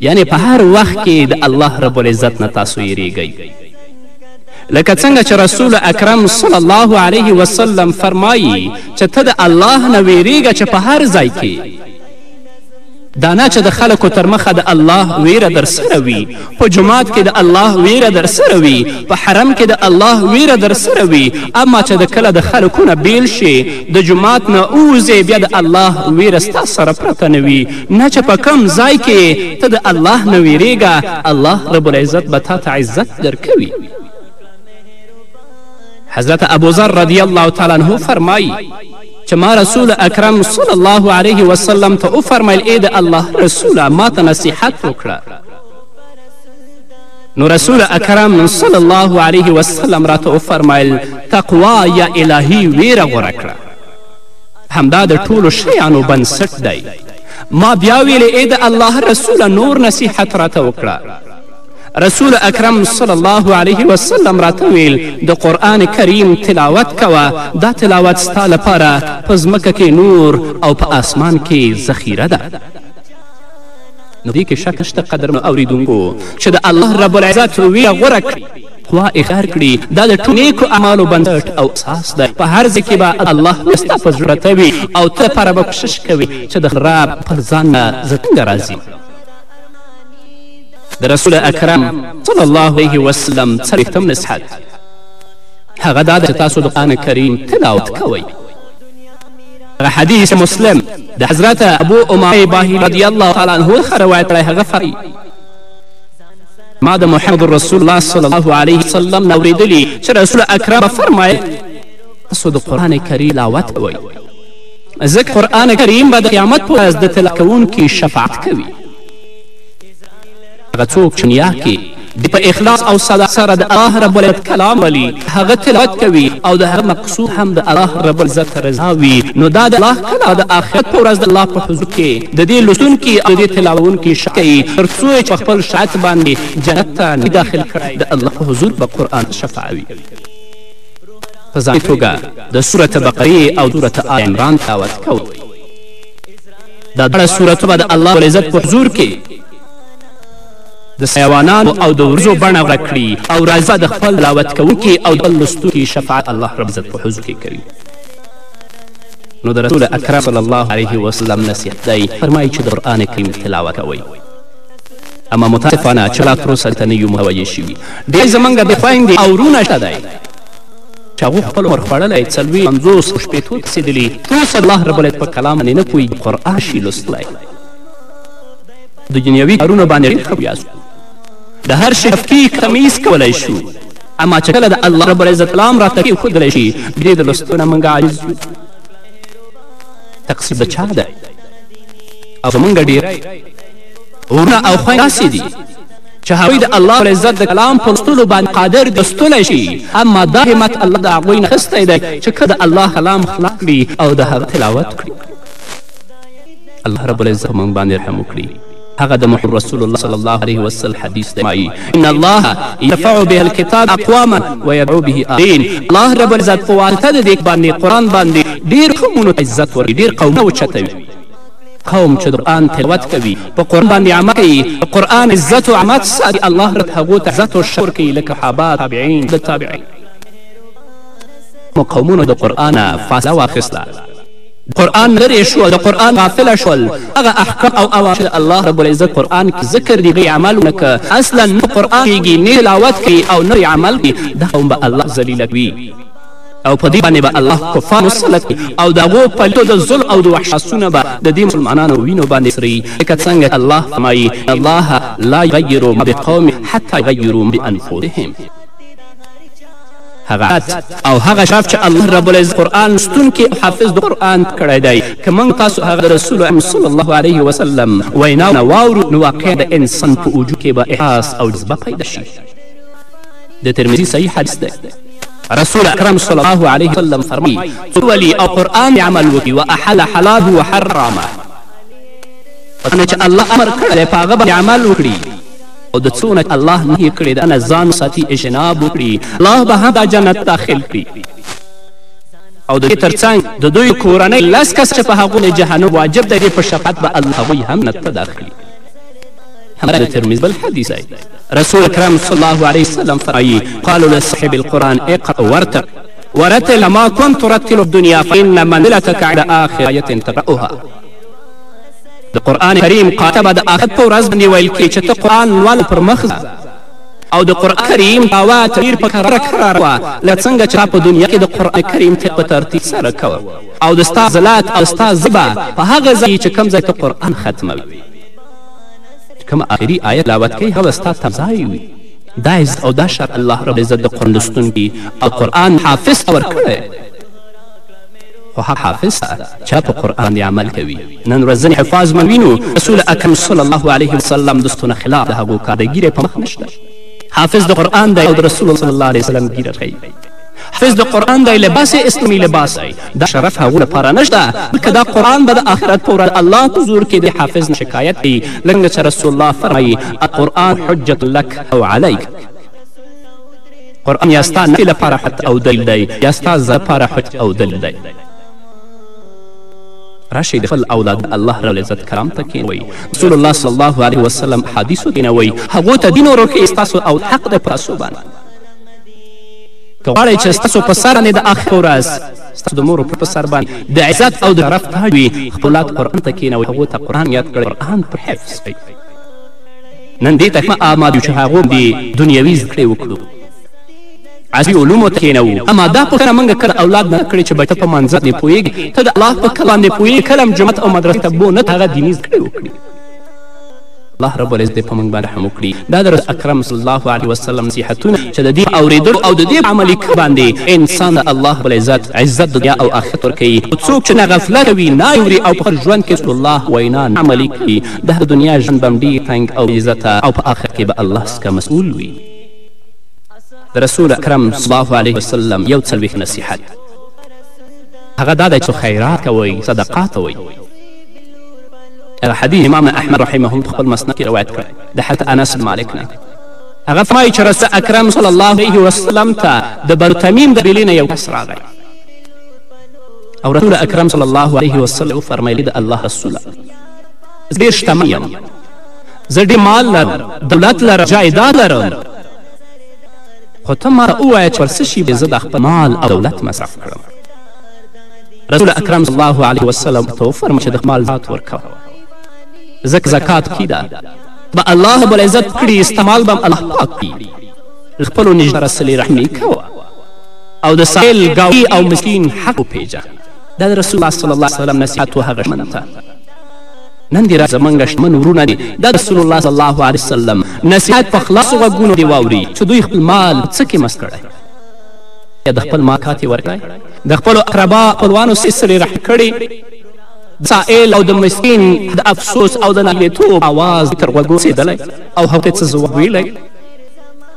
یعنې په هر وخت کې د الله رب العزت نه تاسو یریږئ لکه څنګه چې رسول اکرم صلی الله علیه وسلم فرمایی چې ته د الله نه ویریږه چې په هر ځای کې دا نه چې د خلکو تر مخه د الله ویره در سره وي په جومات کې د الله ویره در سره وي په حرم کې د الله ویره در سره وي اما چې د کله د خلکو نه بیل شي د جومات نه ووځې بیا د الله ویره ستا سره پرته نه وي نه چې په کم ځای کې ته د الله نه ویرېږه الله رب العزت به تا ته عزت درکوي حضرت ابوذر رضی الله تعالی عنه فرمایی چې ما رسول اکرم صلی الله علیه وسلم ته وفرمیل ای د الله رسوله ما ته نصیحت وکړه نو رسول اکرم صلی الله علیه وسلم راته وفرمایل تقوا یا الهي ویره غوره کړه همدا د ټولو شیانو بنسټ دی ما بیا ویلې ای د الله رسوله نور نصیحت راته وکړه رسول اکرم صلی الله علیه وسلم راته ویل د قرآن کریم تلاوت کوه دا تلاوت ستا لپاره په ځمکه کې نور او په آسمان کې ذخیره ده نو دې کې شک نشته قدرمنو اورېدونکو چې د الله رب العزت ویره غوره کړي تقوا اختیار کړي دا د ټولو نیکو اعمالو بنسټ او اساس دی په هر ځای کې به الله ستا په زړه ته وي او ته لپاره به کوشش کوي چې د خراب پر ځان نه زه څنګه راځي د رسول اکرم صلی الله علیه وسلم څلوېښتم نصحت هغه دا ده چې تاسو د قرآن کریم تلاوت کوئ په حدیث مسلم د حضرت ابو امامه باهلي رضی الله تعالی عنه څخه روایت کړی هغه فرمایي ما د محمد رسول الله صلی الله علیه وسلم نه اورېدلي چې رسول اکرم به فرمایل تاسو د قرآن کریم تلاوت کوئ ځکه قرآن کریم به د قیامت په ورځ د تلاوت کوونکي شفاعت کوي هغه څوک چې نیا کې د په اخلاص او صداقت سره د الله رب العزت کلام ولي هغه تلاوت کوي او د هغه مقصود هم د الله رب العزت رضا وي نو دا د الله کلا د آخرت په ورځ د الله په حضور کې د دې لوستونکي او د دې تلاوونکي ښه کوي تر څو یې په خپل شاعت باندې جنت ته نه داخل کړی د الله په حضور به قرآن شفاعوي په ځانګړې توګه د سورت بقرې او سورت آل عمران تلاوت کوئ دا دواړه سورتونه به د الله العزت په حضور کې د سیوانانو او د ورځو بڼه غوره کړي او راځي د خپل تلاوت کوونکي او د خپل لوستونکي شفاعت الله رب عزت په حضور کې کوي نو د رسول اکرم صلی الله علیه وسلم نصیحت دی فرمایي چې د قرآن کریم تلاوت کوئ اما متاسفانه چې لا تر اوسه ته نه یو متوجه شوي ډېر زموږ د خویندې او ورونه شته دی چې هغو خپل عمر خوړلی څلوېښت پنځوس شپېتو ته رسېدلي تر اوسه الله رب العزت په کلام باندې نه پوهېږي قرآن شي لوستلی د دنیوي کارونو باندې ډېر ښه پوهیاست د هر شي تفکي کمیس کولی شو اما چې کله د الله رب العزت کلام راته کېښودلی شي ډېر د لوستو نه موږ عاجز یو تقصیر د چا دی او زموږ ډېری ورونه او خویندې داسې دي چې هغوی د الله العزت د کلام په لوستلو باندې قادر دي لوستلی شي اما دا همت الله د هغوی نه اخیستی دی چې که د الله کلام خلاق کړي او د هغه تلاوت کړي الله رب العزت په موږ باندې رحم وکړي هغه د محمد رسول الله صلی الله علیه وسلم حدیث دی مایی ان الله یرفع به الکتاب اقواما ویدعو به آخرین الله رب العزت په واسطه د دې باندې قرآن باندې ډېر قومونو عزت ورکوي ډېر قومونه اوچتوي قوم چې د قرآن تلاوت کوي په قرآن باندې عمل کوي د قرآن عزت او عمت ساتي الله رب هغو ته عزت او شکر کوي لکه صحابه تابعین د تابعین مو قومونو د قرآن فاصله واخیسته قرآن نه لرې شو او د قرآن غافل شول هغه احکام او اوامر چې د الله رب العزت قرآن کې ذکر دي هغه عمل ونه که اصلا نه قرآن کېږي نه تلاوت کوي او نه عمل کوي دا قوم به الله ذلیله کوي او په دې باندې به الله کفار مسلط کړي او د هغو پلیتو د ظلم او د وحشاسونه به د دې مسلمانانو وینو باندې سري لکه څنګه الله فرمایي الله لا یغیرو ما بقوم حتی یغیرو بانفسهم هغه آیات او هغه شرف چې الله رب العزت قرآن لوستونکی او حافظ د قرآن کړی دی که موږ تاسو هغه د رسول اکرم صلی الله علیه وسلم ویناونه واورو نو واقعا د انسان په وجود کې به احساس او جذبه پیدا شي د ترمذي صحیح حدیث دی رسول اکرم صلی الله علیه وسلم فرمایي څوک ولي او قرآن عمل وکړي و احل حلاله و حرامه چې الله امر کړی دی په هغه باندې عمل وکړي او د څونه چې الله نهي کړي د نه ځان وساتي اجتناب وکړي الله به هم دا جنت داخل کړي او د دې ترڅنګ د دوی کورنۍ لس کس چې په هغو نه جهنم واجب دی په شفاعت به الله هغوی هم جنت ته داخلي همدا د ترمذ بل حدیث دی رسول اکرم صلی الله علیه وسلم فرمایي قالوا لصاحب القرآن اقرأ وارتق ورتل ما كنت ترتل الدنيا فإن منزلتك على آخر آية تقرأها د قرآن کریم قاطع به د آخرت په ورځ باندې ویل کړي چې ته قرآن لول پر مخ او د قرآن کریم دعوا تغیر په کراره کراره وه له څنګه چې په دنیا کې د قرآن کریم په ترتیب سره کوه او د ستا زلات او ستا زبه په هغه ځای چې کوم ځای ته قرآن ختموي کوم آخري آیت لاوت کوي هغه ستا تمځای وي دا عزت او دا شر الله رب العزت د قرآن لوستونکي او قرآن حافظ ته ورکړی خو هغه حافظ ته چا په قرآن دی عمل کوي نن ورځ ځینې حفاظ مې وینو رسول اکرم صلی الله علیه وسلم د ستونه خلاف د هغو کار د ګیرې په مخ نشته حافظ د قرآن دی او د رسول صلی الله علیه وسلم ګیره کوي حافظ د قرآن دی لباس اسلامي لباس دی دا شرف هغو لپاره نشته بلکې دا قرآن به د آخرت په ورځ الله په زور کې د حافظ نه شکایت کوي لکه چې رسول الله فرمایي القرآن حجت لک او علیک قرآن یا ستا نفی لپاره حجت او دلیل دی یا ستا ضرر لپاره حجت او دلیل دی راشئ د خپل اولاد الله رب العزت کلام ته کینوئ رسول الله صلی الله علیه وسلم حدیثو کینوئ هغو ته دین وروښیئ ستاسو او حق دی په تاسو باندې که غواړئ چې ستاسو په سر باندې د آخر ورځ ستاسو د مور په سر باندې د عزت او د شرف تاج وي خپل اولاد قرآن ته کینوئ هغو ته قرآن یاد کړئ قرآن پر حفظ کړئ نن دې ته ښه آماد یو چې هغو باندې دنیوي زده کړې وکړو عصري علومو ته کښېنوو اما دا پوښتنه موږ کله اولاد نه کړې چې بچه ته په منځه باندې پوهېږې ته د الله په کله باندې پوهېږې کله هم جومات او مدرسې ته بو نه هغه دیني زده کړې وکړي الله رب العزت دې په موږ باندې رحم وکړي دا د رسول اکرم صلی الله علیه وسلم نصیحتونه چې د دې اورېدلو او د دې عملي باندې انسان د الله رب العزت عزت دنیا او آخرت ورکوي څوک چې نه غفلت کوي نه اوري او په خپل ژوند کې رسول الله وینا نه عملي کوي ده دنیا ژوند به هم ډیر تنګ او بی عزته او په آخرت کی به الله سکه مسئول وی د رسول اکرم صلی الله علیه وسلم یو څلویښت نصیحت هغه دا دی څو خیرات کوئ صدقه کوئ هغه حدیث امام احمد رحمه الله خپل مسند کې روایت کړی د حضرت انس بن مالک نه هغه فرمایي چې رسول اکرم صلی الله علیه وسلم ته د بنو تمیم د قبیلې نه یو کس راغی او رسول اکرم صلی الله علیه وسلم وفرمیل د الله رسوله ډېر شتمن یم زه ډېر مال لرم دولت لرم جایداد لرم خو ته ما ته ووایه چې پر څه شي زه د خپل مال او دولت مصرف کړم رسول اکرم صلی الله علیه وسلم ته وفرمایل چې د مال زکات ورکوه ځکه زکات کی ده به الله رب العزت کړي استعمال به الله پاک کړي له خپلو نږدې رسلې رحمي کوه او د سایل ګاوي او مسکین حق وپېژه دا د رسول الله صلی الله علیه وسلم نصیحت و هغه ژمن ته نن دې زمونږ شتمن وروڼه دې د رسول الله صلی الله علیه وسلم نصیحت په خلاصو غوږونو دې واوري چې دوی خپل مال په څه کې مص کړی یا د خپل مال کات یې ورکړی د خپلو اقربا خپلوانو سې سرې رحم کړي د سائل او د مسکین د افسوس او د نالیتوب آواز تر غوږو رسېدلی او هغوی څه ځواب ویلی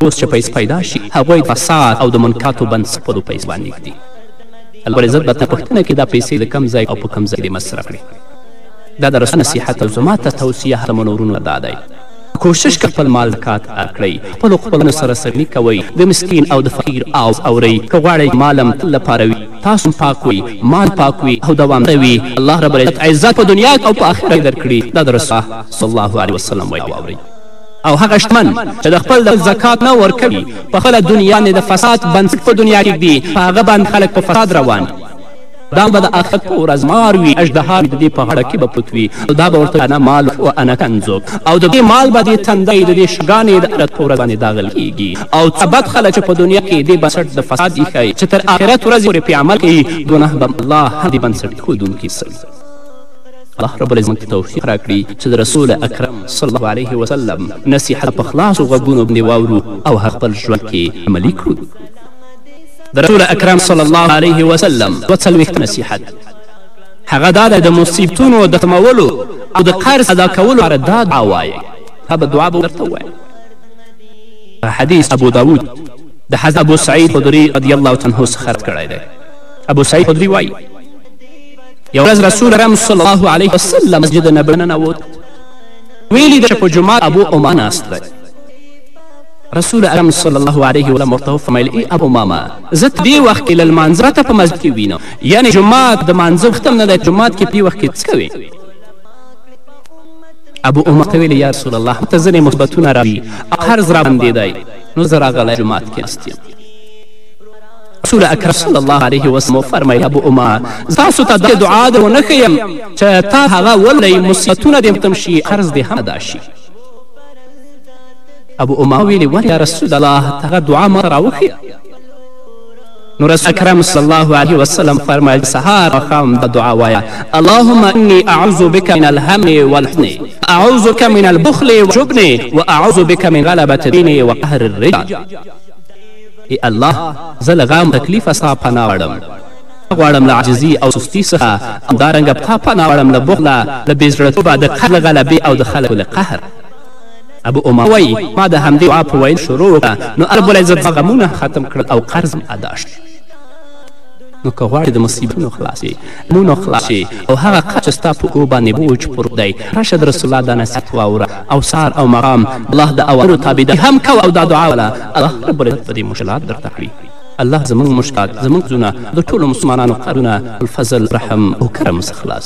اوس چې پیسې پیدا شي هغوی فساد او د منکاتو بنسټ په دو پیسې باندې ږدي الله رب العزت به تر پوښتنه کې دا پیسې د کم ځای او په کم ځای دې مصرف کړې دا د رسول نصیحت او زما ته توصیه هرمنو ورونو دا دی کوشش که خپل مال زکات ورکړئ خپلو خپلوانو سره سړي کوئ د مسکین او د فقیر آواز اورئ که غواړئ مال هم تل لپاره وي تاسو پاک وي مال پاک وي او دوامداره وي الله رب العزت عزت په دنیا او په آخرت درکړي دا د رسول صلی الله علیه وسلم وینا واورئ او هغه شتمن چې د خپل دولت زکات نه ورکوي په خپله دنیا باندې د فساد بنسټ په دنیا کې ږدي په هغه باندې خلک په فساد روان دي دا به د آخرت په ورځ مار وي اژدها د دې په غاړه کې به پروت وي او دا به ورته انا مال و انا کنزو او د دې مال به دې تندی د دې شګانې د آخرت په ورځ باندې داغل کیږي او څه بد خلک چې په دنیا کې دې بنسټ د فساد ایښی چې تر آخرت ورځې پورې پرې عمل کوي ګناه به الله هم دې بنسټ ښودونکي سوي الله رب العزت موږ توفیق راکړي چې د رسول اکرم صلی الله علیه وسلم نصیحت په خلاصو غوږونو باندې واورو او هغه خپل ژوند کې عملي کړو د رسول اکرم صلی الله علیه وسلم دوه څلوېښت نصیحت هغه دا د مصیبتونو د ختمولو او د قرض ادا کولو لپاره دا دعا وایه دا به دعا به ورته ووایه حدیث ابو داود د حضرت ابو سعید خدري رضی الله عنه څخه کړی دی ابو سعید خدري وایي یوه ورځ رسول اکرم صلی الله علیه وسلم مسجد نبوي ننوت ویلي ده چې په جومات ابو امامه ناست دی رسول اکرم صلی الله علیه وسلم ورته وفرمیل ای ابو امامه زه دې وخت کې له لمانځه ته په مسجد کې وینم یعنې جومات د مانځه وخت هم نه دی جومات کې پې وخت کې څه کوې ابو امامه ته ویلې یا رسول الله ته ځینې مثبتونه راوي او قرض را باندې دی نو زه راغلی جومات کې ناست یم رسول اکرم صلی الله علیه وسلم وفرمایل ابو امه ستاسو ته داسې دعا در ونه ښیم چې تا هغه ولولئ مصیبتونه دې ختم شي قرض دې هم ادا شي ابو اما ویلې ولې یا رسول الله هغه دعا ما راوښیه نو رسول اکرم صلی الله علیه وسلم فرمایل سهار ماښام دا دعا وایه اللهم انی اعوذ بک من الهم والحزن اعوذ بک من البخل والجبن واعوذ بک من غلبة الدین وقهر الرجال ای الله زه له غم او تکلیفه ستا پناه غواړم نه غواړم له عاجزي او سستي څخه همدارنګه ستا پناه غواړم له بخله له بېزړهتوبه د قهر له غلبې او د خلکو له قهر ابو امامه وایي ما د همدې دعا په ویل شروع وکړه نو الله ربالعزت زما غمونه ختم کړل او قرض مې ادا شو نو که غواړې د مصیبتونو خلاص شې مونو خلاص شې او هغه قات چې ستا په او باندې بوج پروت دی راشه د رسول الله دا نصیحت واوره او سار او مقام الله د اوامرو تابعداري هم کوه او دا دعا وله الله رب العزت به دې مشکلات درته کړي الله زمونږ مشکلات زمونږ زونه د ټولو مسلمانانو قرضونه الفضل رحم او کرم څخه خلاص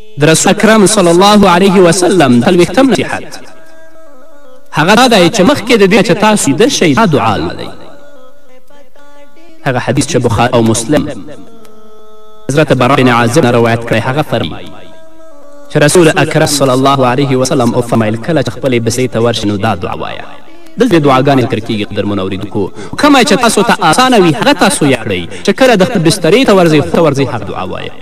د رسول اکرم صلی الله علیه وسلم څلوېښتم نصیحت هغه دا دی چې مخکې د دې چې تاسو ویده شئ دا دعا لولئ هغه حدیث چې بخاري او مسلم حضرت برا بن عازب نه روایت کړی هغه فرمایي چې رسول اکرم صلی الله علیه وسلم وفرمایل کله چې خپلې بسې ته ورشي نو دا دعا وایه دلته دعاګانې ذکر کیږي قدرمنو اورېدونکو کومه چې تاسو ته اسانه وي هغه تاسو یې کړئ چې کله د خپل بسترې ته ورځئ خو ورځئ هغه دعا وایه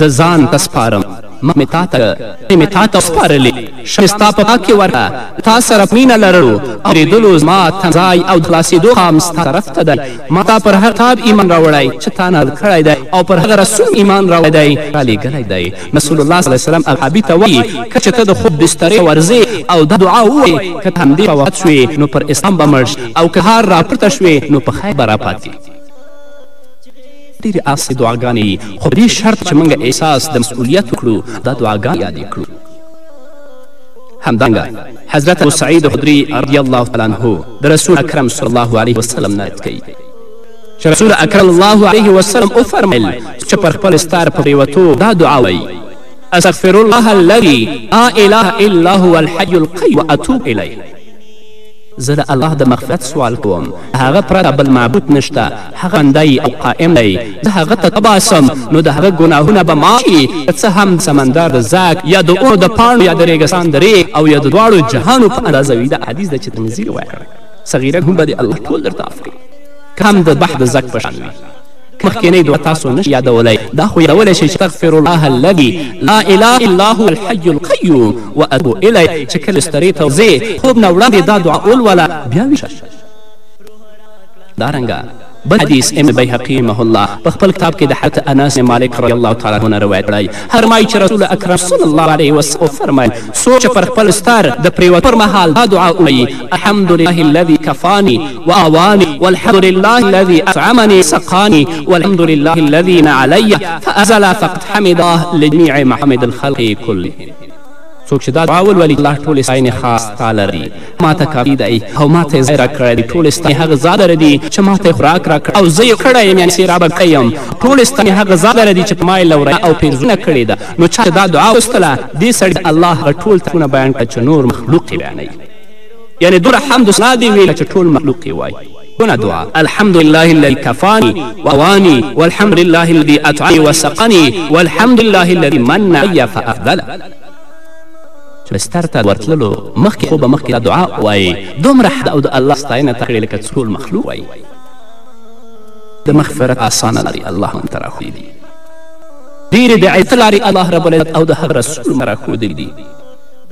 زه ځان ته سپارم ما مې تا ته مینه مې تا ته وسپارلې ښه مې ستا په پا کې ورکړه له تا سره مینه لرلو او اورېدلو زما تن ځای او د خلاصېدو قام ستا طرف ته دی ما تا پر هغه کتاب ایمان راوړی چې تا نازل کړی دی او پر هغه رسول ایمان راوړی دی رالیږلی دی رسول الله صلی وسلم اصحابي ته وایي که چې ته د خوب بسترې ورځې او دا دعا ووایې که ته همدې وفات شوې نو پر اسلام به مړ او که هار راپورته شوې نو په خیر به راپاتې ډېرې اسې دعاګانې یي خو په دې شرط چې موږ احساس د مسؤلیت وکړو دا دعاګانې یادې کړو همدارنګه حضرت ابو سعید خدری رضی الله تعالی عنه د رسول اکرم صلی الله علیه وسلم نه رد کوي چې رسول اکرم الله علیه وسلم وفرمیل چې پر خپل ستار په پریوتو دا دعا وایي استغفر الله الذي لا اله الا هو الحي القيوم واتوب الیه زه د الله د مغفرت سوال کوم، له هغه پرته بل معبود نشته، هغه ژوندی او قائم دی، زه هغه ته توبه باسم نو د هغه ګناهونه به معاف شي، که څه هم د سمندر د ځګ یا د اونو د پاڼو یا د ریګستان د ریګ او یا د دواړو جهانو په اندازه وي، دا حدیث دی چې ترمذي روایت کړی، صغیرا هم به دې الله ټول درته معاف کړي که هم د بحر د ځګ په شان وي. مخکېنۍ دعا تاسو نه شئ یادولی، دا خو یادولی شئ چې استغفر الله الذي لا اله الا هو الحي القيوم واتوب الیه چې کله بسترې ته ځې خوب نه وړاندې دا دعا ولوله بیا ویښ شه. دارنګه بل حدیث ام بیهقي رحمه الله په خپل کتاب کې د حضرت انس مالک رضی الله تعالی عنه روایت کړی فرمایي چې رسول اکرم صلی الله علیه وسلم وفرمایل څوک چې پر خپل ستر د پرېوتو پر مهال دا دعا ووایي الحمد لله الذي كفاني وآواني والحمد لله الذي أطعمني سقاني والحمد لله الذي علي فأزل فقد حمده لجميع محمد الخلق كلهم څوک چې دا دعا ولولي الله ټولې ستاینې خاص تا لري ما ته کافي دی او ما ته یې ځای راکړی دی ټولې ستاینې هغه ذات لره دي چې ما ته یې خوراک راکړی او زه یې کړی یم یعنې سیرابه کړی یم ټولې ستاینې هغه ذات لره دي چې په ما یې لورنه او پیرزونه کړې ده نو چا چې دا دعا وستله دې سړي الله هغه ټول تکونه بیان کړه چې نور مخلوق یې بیانوي یعنی دومره حمد و ثنا دې ویله چې ټول مخلوق یې وایي دونه دعا الحمد لله الذي کفانی ووانی والحمد لله الذي اطعی وسقنی والحمد لله الذي من علی فافضل چې بستر ته ورتللو مخکې خو به مخکې دا دعا وایي دومره حد او د الله ستاینه ته کړې لکه څول مخلوق وایي د مغفرت اسانه لارې الله هم ته راښودي ډېرې د عزت لارې الله رب العزت او د هغه رسول راښودلي دي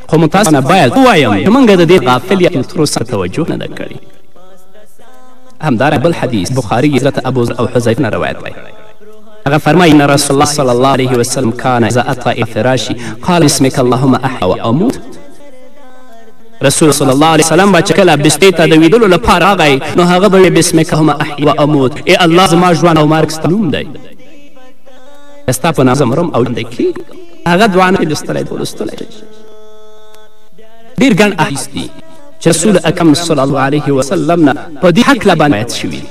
خو متاسفانه باید ووایم چې موږ د دې غافل یقین تر اوسه توجه نه ده کړې همدارنګه بل حدیث بخاري حضرت ابو او حذیفه نه روایت دی هغه فرمایي ان رسول الله صلی الله علیه وسلم کان اذا اطا فراشی قال اسمک اللهم احیا و اموت رسول صلی الله علیه وسلم به چې کله بستې ته د ویدلو لپاره راغی نو هغه به یې بسمک اللهم احیا و اموت ای الله زما ژوند او مرګ ستا نوم دی ستا په نام زمرم او ژوندی کیږم هغه دعا نه لوستلی دی لوستلی ډېر ګڼ احادیث دي چې رسول اکرم صلی الله علیه وسلم نه په دې هکله باندې روایت شوي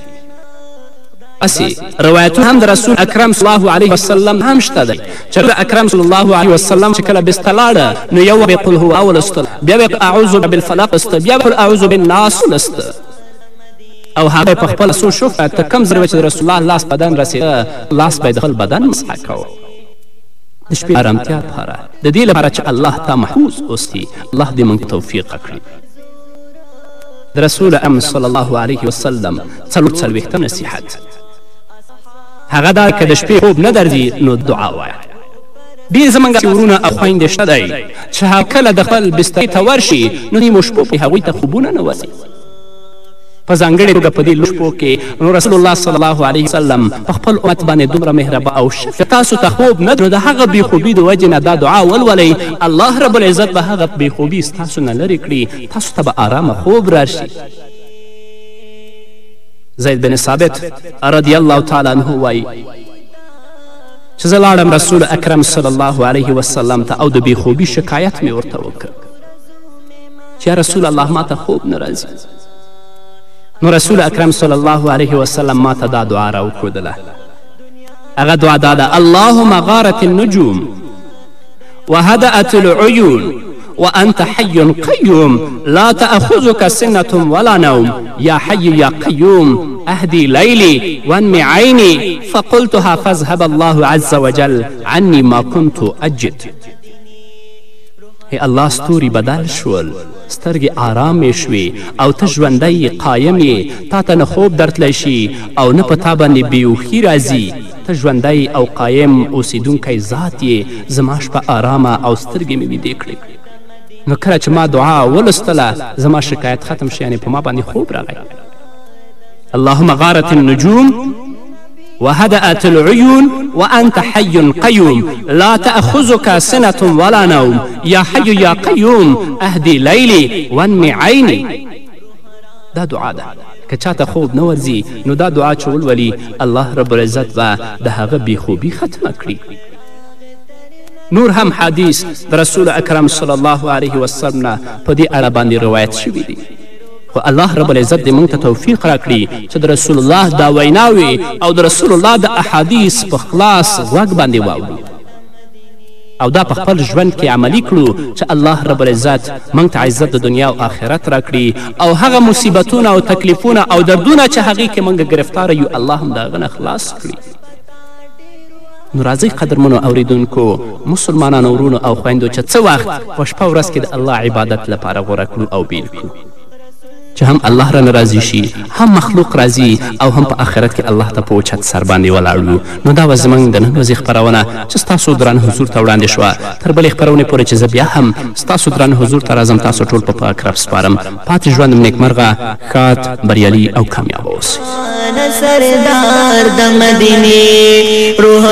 اسې روایتونه هم د رسول اکرم صلی الله علیه وسلم هم شته دی چې رسول اکرم صلی الله علیه وسلم چې کله بسته لاړه نو یو به قل هو ولوستل بیا به اعوذ بالفلق لوسته بیا به اعوذ بالناس لوسته او هغه په خپل سو شوفه ته کم زر چې رسول الله لاس بدن رسېده لاس به یې د خپل بدن مسح کوه د شپې ارامتیا لپاره د دې لپاره چې الله تا محفوظ اوسي الله دې موږ توفیق کړي د رسول ام صلی الله علیه وسلم څلور څلوېښتم نصیحت هغه دا که د شپې خوب نه درځي نو دعا وایه ډېر زموږ چې ورونه او خویندې شته دی چې هغه کله د خپل بسترې ته ورشي نو نیمو شپو پرې هغوی ته خوبونه نه ورځي په ځانګړې توګه په دې لویو شپو کې نو رسول الله صلی الله علیه وسلم په خپل امت باندې دومره مهربان او شفق که تاسو ته خوب نه نو د هغه بېخوبي د وجې نه دا دعا ولولئ الله رب العزت به هغه بېخوبي ستاسو نه لرې کړي تاسو ته به آرامه خوب راشي زید بن ثابت رضی الله تعالی عنه وایي چې زه لاړم رسول اکرم صلی الله علیه وسلم ته او د بېخوبي شکایت مې ورته وکړ چې رسول الله ما ته خوب نه راځي نو رسول اکرم صلی الله علیه وسلم ما ته دا دعا راوښودله هغه دعا دا ده اللهم غارت النجوم وهدأت العیون وأنت حي قيوم لا تأخذك سنة ولا نوم يا حي يا قيوم أهدي ليلي وانم عيني فقلتها فاذهب الله عز وجل عني ما كنت أجد اې الله ستوري بدل شول، سترګې آرامې شوې او ته ژوندی یې، قایم یې، تا ته نه خوب درتلی شي او نه په تا باندې بېهوښي راځي، ته ژوندی او قایم اوسېدونکی ذات یې، زما شپه آرامه او سترګې مې ویدې کړې. نو کله چې ما دعا ولوستله زما شکایت ختم شو یعنې په ما باندې خوب راغی. اللهم غارت النجوم. وهدأت العيون وأنت حي قيوم لا تأخذك سنة ولا نوم يا حي يا قيوم اهدي ليلي وانمي عيني دا دعا ده که چاته خوب نه ورځي نو دا دعا چې ولولي الله رب العزت به د هغه بیخوبي ختمه کړي نور هم حدیث د رسول اکرم صلی الله علیه وسلم نه په دې اړه باندې روایت شوي دي خو الله رب العزت دې موږ ته توفیق راکړي چې د رسول الله دا ویناوې او د رسول الله د احادیث په خلاص غوږ باندې واورو او دا په خپل ژوند کې عملی کړو چې الله رب العزت موږ ته عزت د دنیا او آخرت راکړي او هغه مصیبتونه او تکلیفونه او دردونه چې هغې کې موږ ګرفتاره یو الله هم د هغه نه خلاص کړي نو راځئ قدرمنو اوریدونکو مسلمانانو ورونو او خویندو چې څه وخت په شپه ورځ کې د الله عبادت لپاره غوره کړو او بیل کړو چې هم الله رانه راضي شي هم مخلوق راضي او هم په آخرت کې الله ته په اوچت سر باندې ولاړ یو نو دا وه زموږ د نن ورځې خپرونه چې ستاسو درانه حضور ته وړاندې شوه تر بلې خپرونې پورې چې زه بیا هم ستاسو درانه حضور ته راځم تاسو ټول په پاک رب سپارم پاتې ژوند مو نیکمرغه ښاد بریالي او کامیاب اوسئ سردار د مدینه روح